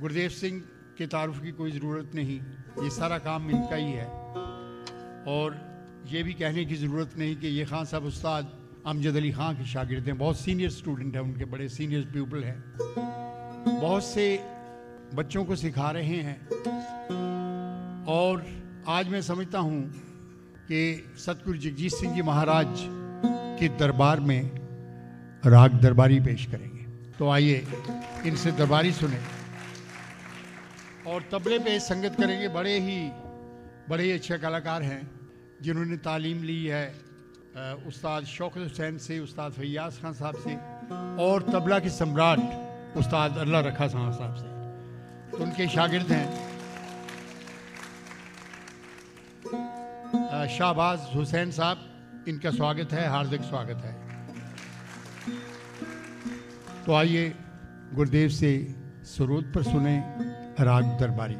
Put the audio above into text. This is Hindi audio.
गुरदेव सिंह के तारुफ की कोई ज़रूरत नहीं। ये सारा काम इनका ही है। और ये भी कहने की ज़रूरत नहीं कि ये खान साहब उस्ताद अमजद अली ख़ान के शागिर्द हैं। बहुत सीनियर स्टूडेंट हैं, उनके बड़े सीनियर पीपल हैं। बहुत से बच्चों को सिखा रहे हैं। और आज मैं समझता हूँ कि सतगुरु जगजीत सिंह जी महाराज के दरबार में राग दरबारी पेश करेंगे। तो आइए इनसे दरबारी सुने। और तबले पे संगत करेंगे बड़े ही बड़े ही अच्छे कलाकार हैं, जिन्होंने तालीम ली है उस्ताद शौकत हुसैन से, उस्ताद फैयाज खान साहब से, और तबला के सम्राट उस्ताद अल्लाह रखा खान साहब से। तो उनके शागिर्द हैं शाहबाज हुसैन साहब, इनका स्वागत है, हार्दिक स्वागत है। तो आइए गुरुदेव से सरोद पर सुने। राग दरबारी